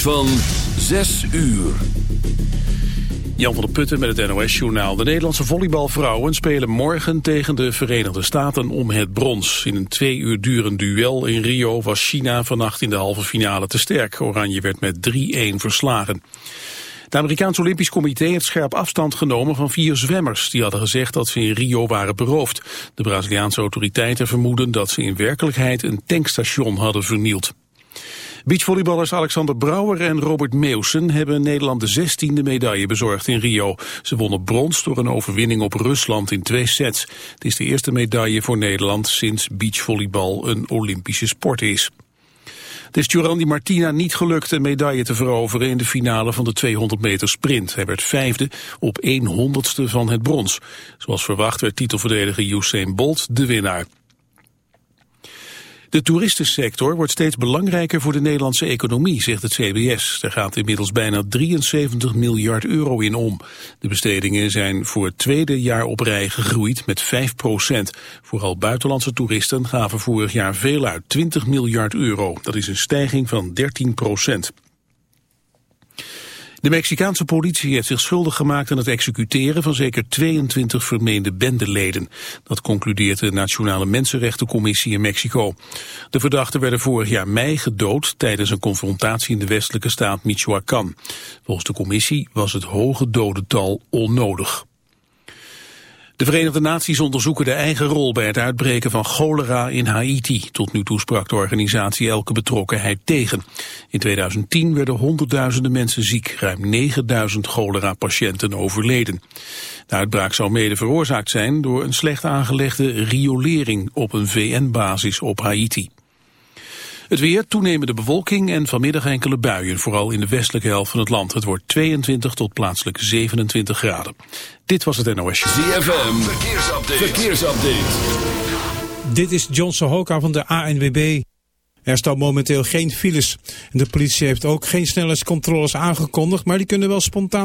Van 6 uur. Jan van der Putten met het NOS-journaal. De Nederlandse volleybalvrouwen spelen morgen tegen de Verenigde Staten om het brons. In een twee uur durend duel in Rio was China vannacht in de halve finale te sterk. Oranje werd met 3-1 verslagen. Het Amerikaans Olympisch Comité heeft scherp afstand genomen van vier zwemmers. Die hadden gezegd dat ze in Rio waren beroofd. De Braziliaanse autoriteiten vermoeden dat ze in werkelijkheid een tankstation hadden vernield. Beachvolleyballers Alexander Brouwer en Robert Meeuwsen hebben Nederland de zestiende medaille bezorgd in Rio. Ze wonnen brons door een overwinning op Rusland in twee sets. Het is de eerste medaille voor Nederland sinds beachvolleybal een Olympische sport is. Het is Giorandi Martina niet gelukt een medaille te veroveren in de finale van de 200 meter sprint. Hij werd vijfde op 1 honderdste van het brons. Zoals verwacht werd titelverdediger Usain Bolt de winnaar. De toeristensector wordt steeds belangrijker voor de Nederlandse economie, zegt het CBS. Er gaat inmiddels bijna 73 miljard euro in om. De bestedingen zijn voor het tweede jaar op rij gegroeid met 5 procent. Vooral buitenlandse toeristen gaven vorig jaar veel uit, 20 miljard euro. Dat is een stijging van 13 procent. De Mexicaanse politie heeft zich schuldig gemaakt aan het executeren van zeker 22 vermeende bendeleden. Dat concludeert de Nationale Mensenrechtencommissie in Mexico. De verdachten werden vorig jaar mei gedood tijdens een confrontatie in de westelijke staat Michoacán. Volgens de commissie was het hoge dodental onnodig. De Verenigde Naties onderzoeken de eigen rol bij het uitbreken van cholera in Haiti. Tot nu toe sprak de organisatie elke betrokkenheid tegen. In 2010 werden honderdduizenden mensen ziek, ruim 9000 cholera-patiënten overleden. De uitbraak zou mede veroorzaakt zijn door een slecht aangelegde riolering op een VN-basis op Haiti. Het weer, toenemende bewolking en vanmiddag enkele buien, vooral in de westelijke helft van het land. Het wordt 22 tot plaatselijk 27 graden. Dit was het NOS. ZFM, verkeersupdate. verkeersupdate. Dit is John Sohoka van de ANWB. Er staat momenteel geen files. De politie heeft ook geen snelheidscontroles aangekondigd, maar die kunnen wel spontaan.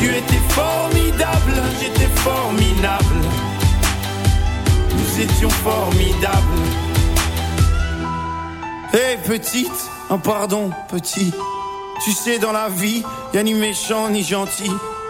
Tu étais formidable, j'étais formidable nous étions formidables. Hé hey, petite, un pardon petit. Tu sais dans la vie, y a ni méchant ni gentil.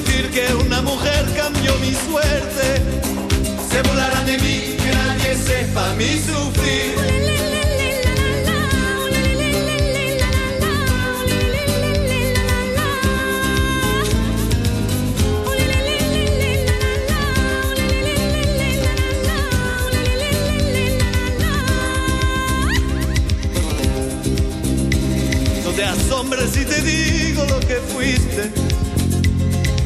Decir que una mujer cambió mi suerte. Se burlarán de mí, que nadie sepa mi sufrir. No te asombres si te digo lo que fuiste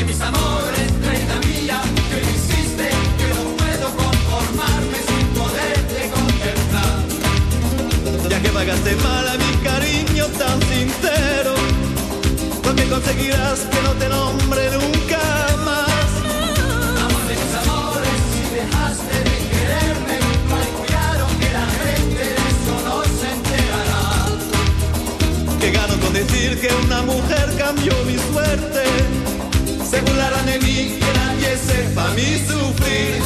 de mis amores, reina mía, que hiciste, que no puedo conformarme sin poderte contemplar. Ya que pagaste mal a mi cariño tan sincero, lo que conseguirás que no te nombre nunca más. Amor de mis amores, si dejaste de quererme, cuidado que la gente de eso no se enterará. Que con decir que una mujer cambió mi suerte se burlarán de mí, que nadie sepa mi sufrir.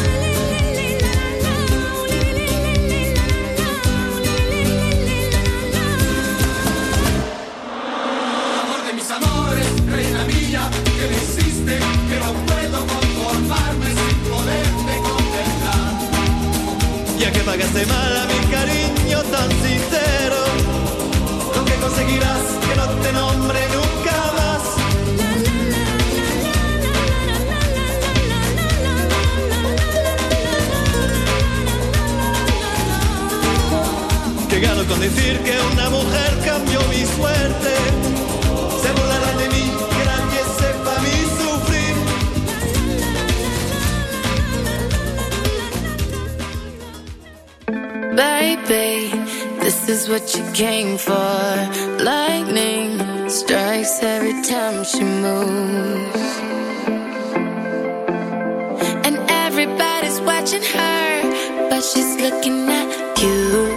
Amor de mis amores, reina mía, que me hiciste, que no puedo conformarme sin poderte contemplar. Ya que pagaste mal a mi cariño tan sincero, lo que conseguirás que no te nombre nunca con decir que una mujer cambió mi suerte. Se de mí, que nadie sepa mi sufrir. Baby, this is what you came for. Lightning strikes every time she moves. And. Everybody's watching her, but she's looking at you.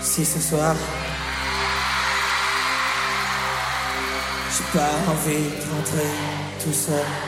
Si ce soir, j'ai pas envie de rentrer tout seul.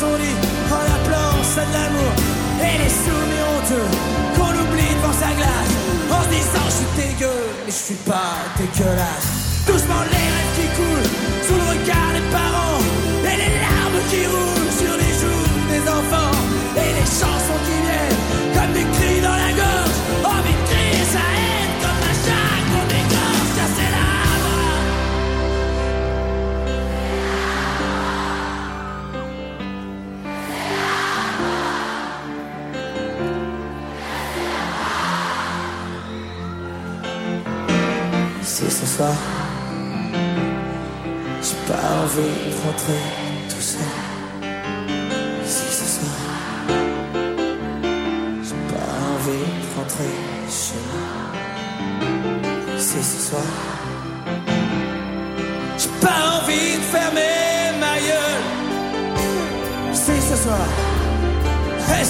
Son lit en appelant ça de l'amour. Et les souvenirs honteux qu'on oublie devant sa glace en disant je suis dégueu mais je suis pas dégueulasse. Doucement les rêves qui coulent sous le regard des parents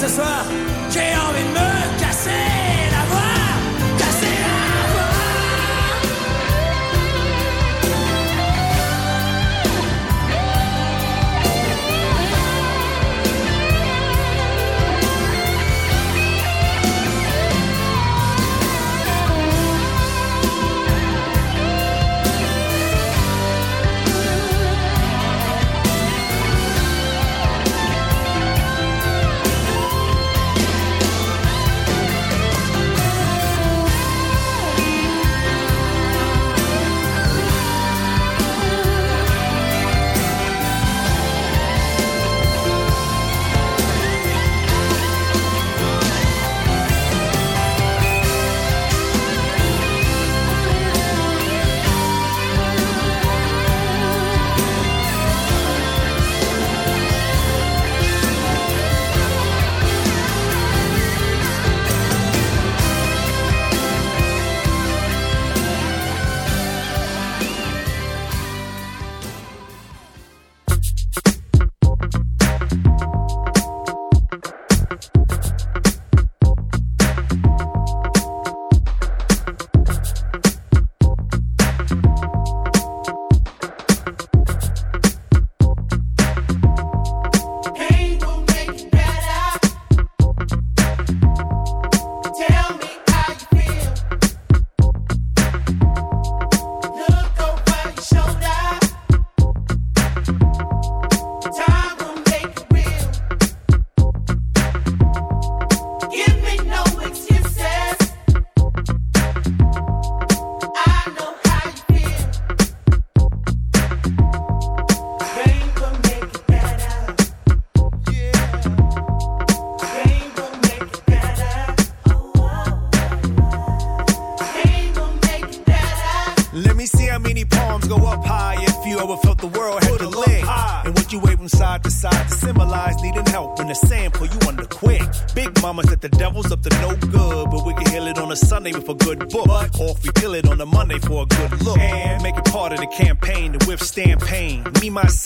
ce soir, j'ai envie de me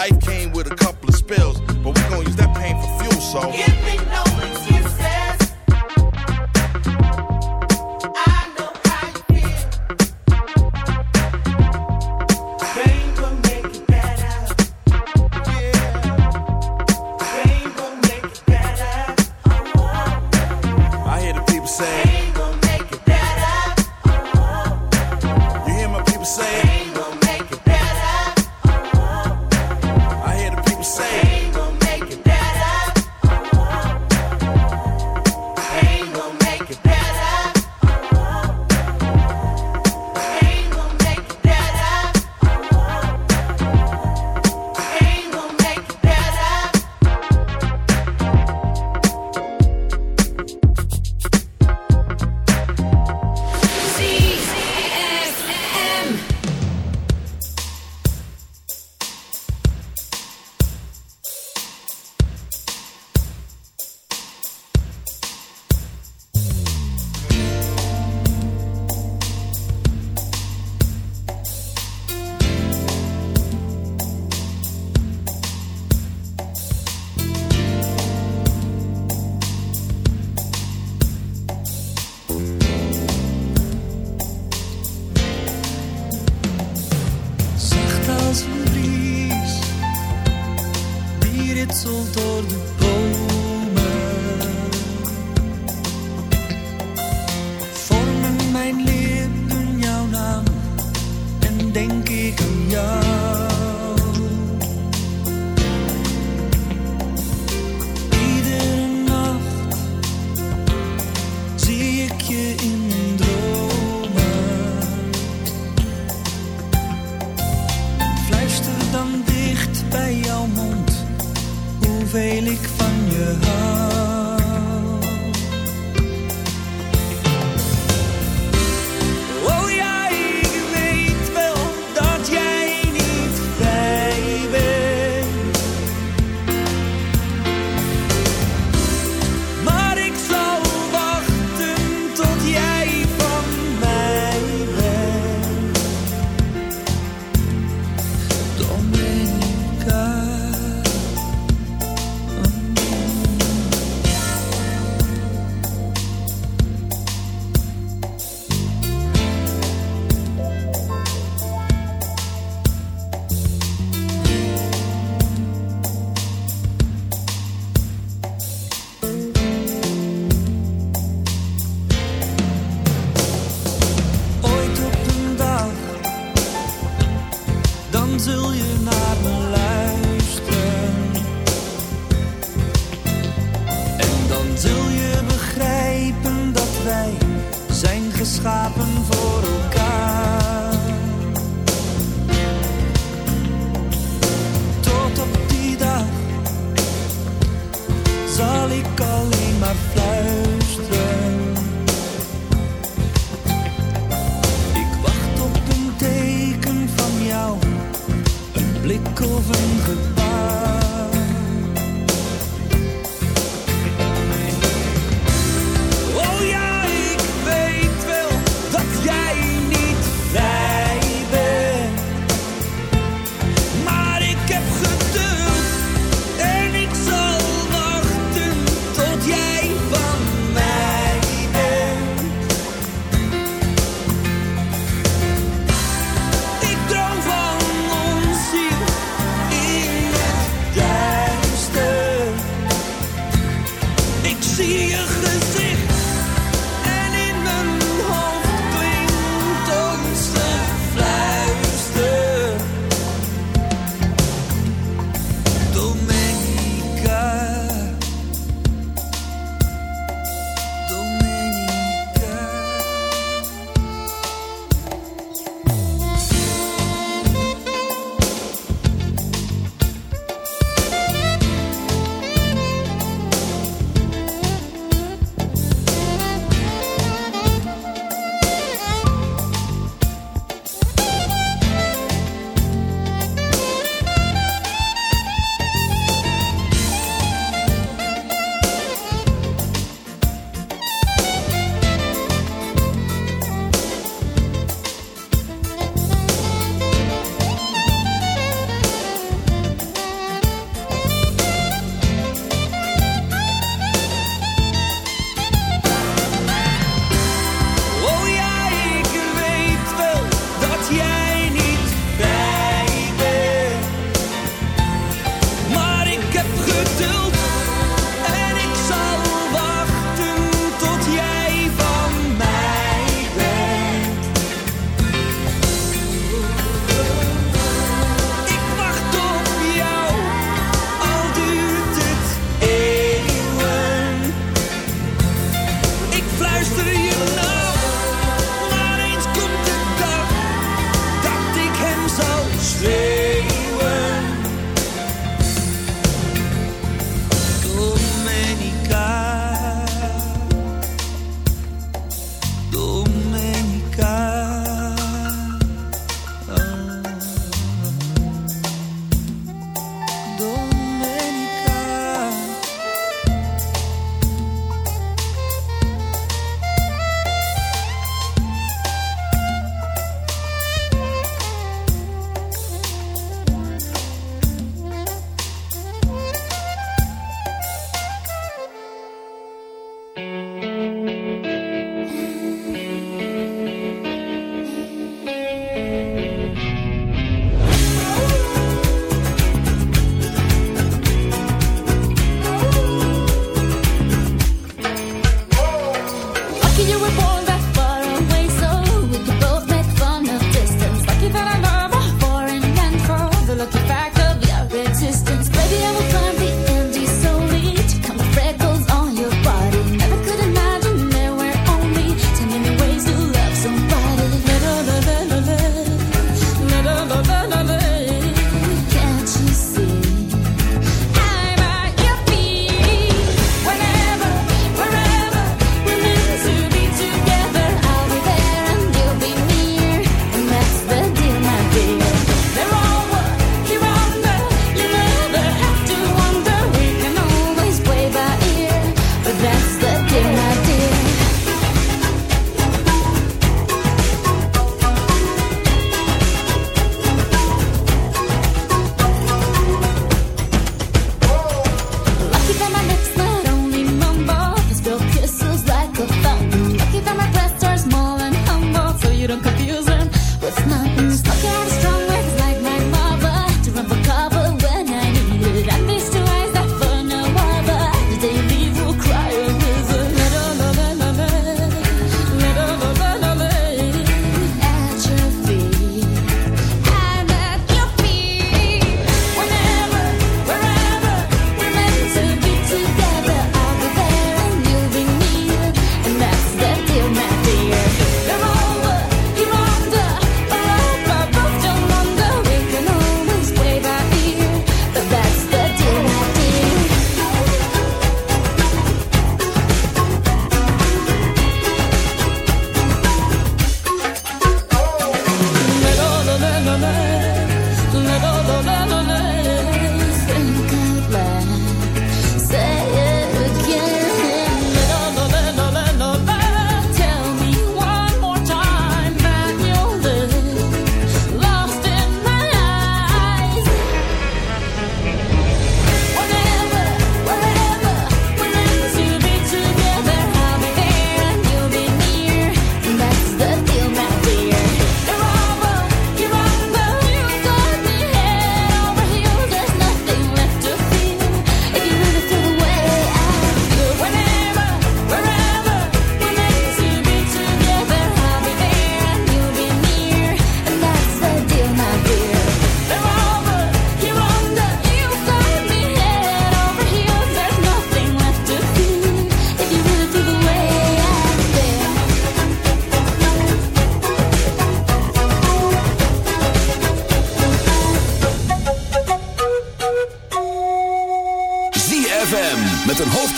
Life came with a couple of spills, but we gon' use that pain for fuel, so. ik je in droom.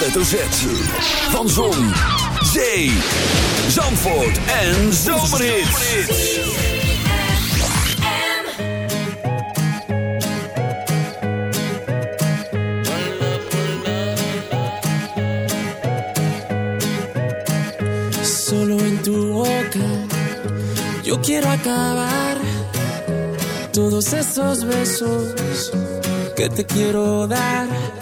hoofdletter Z. Van Zon, Zee, Zandvoort en Zomerhits. Solo en tu boca, yo quiero acabar todos esos besos que te quiero dar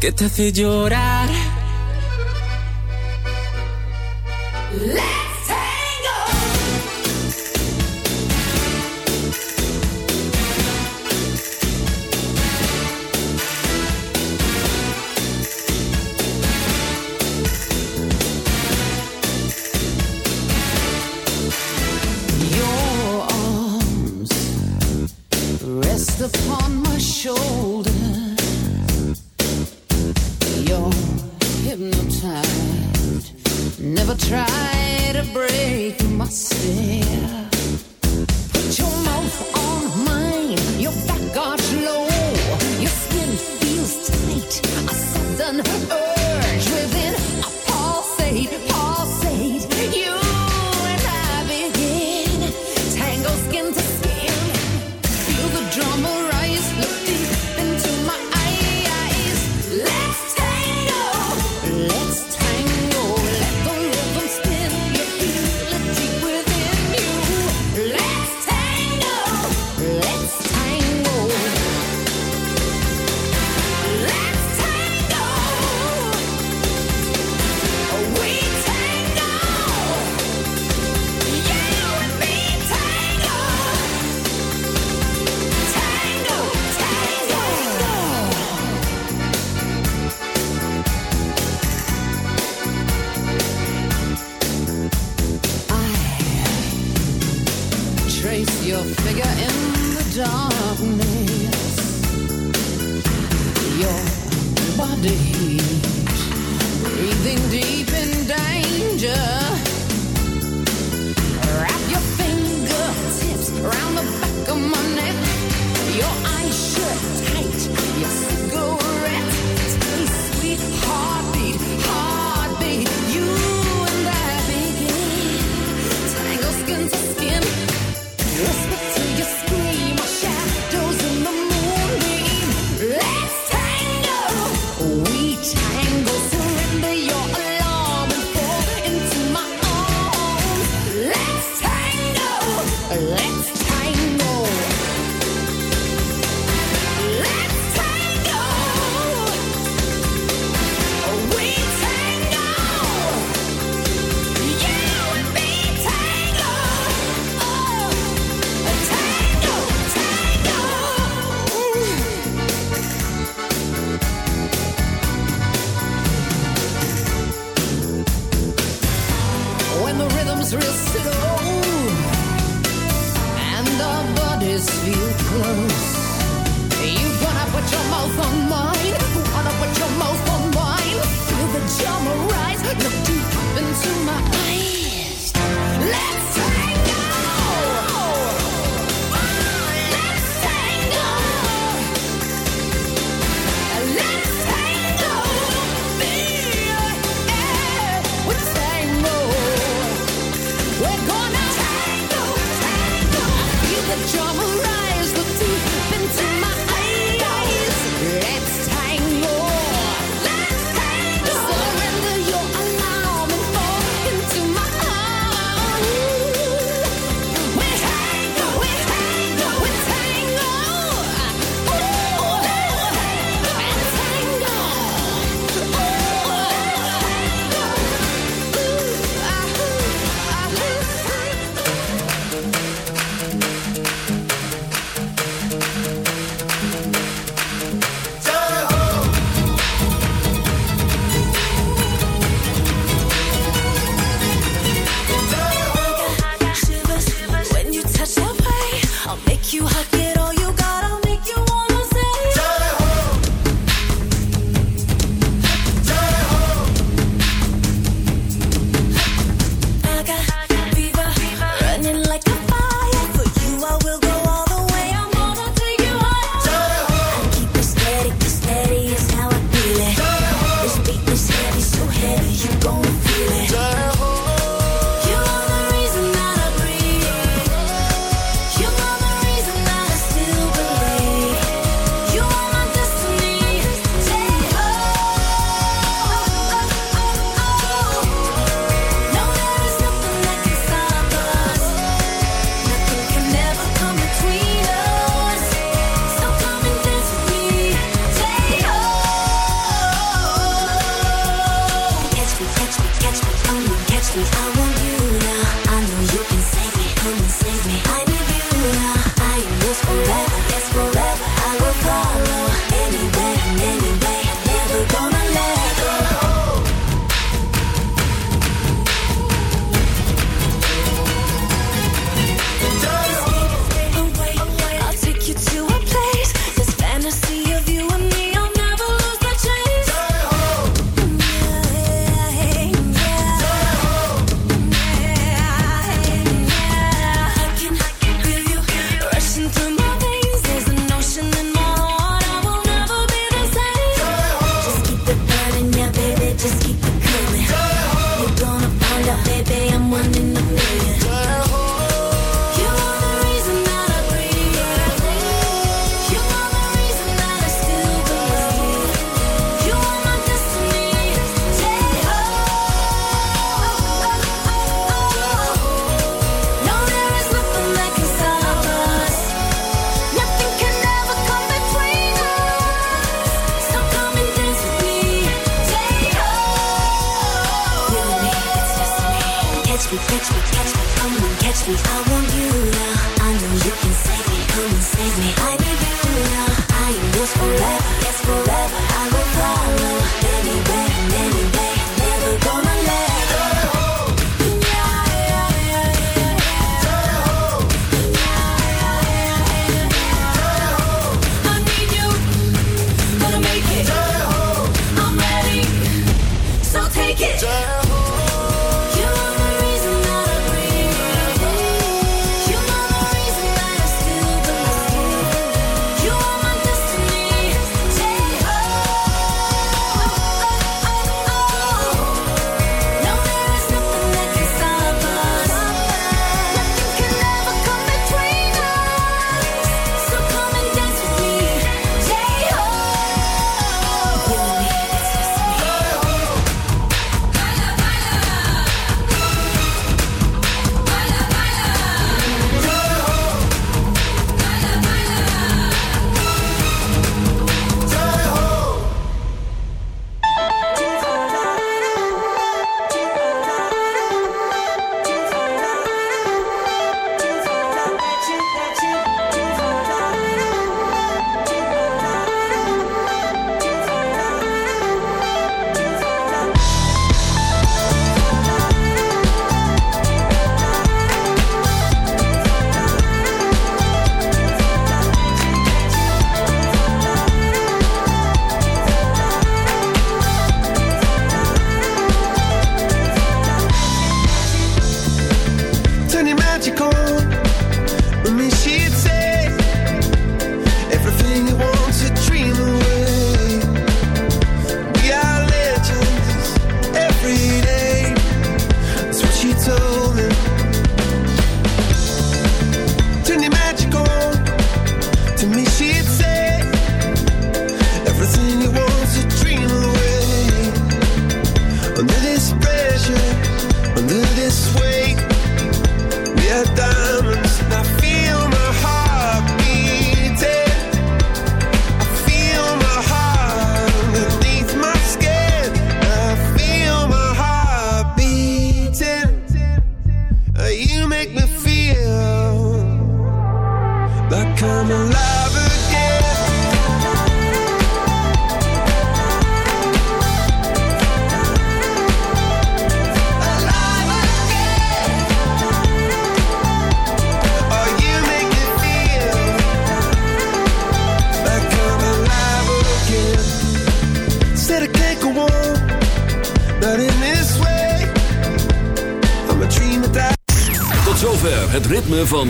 que te hace llorar.